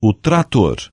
o trator.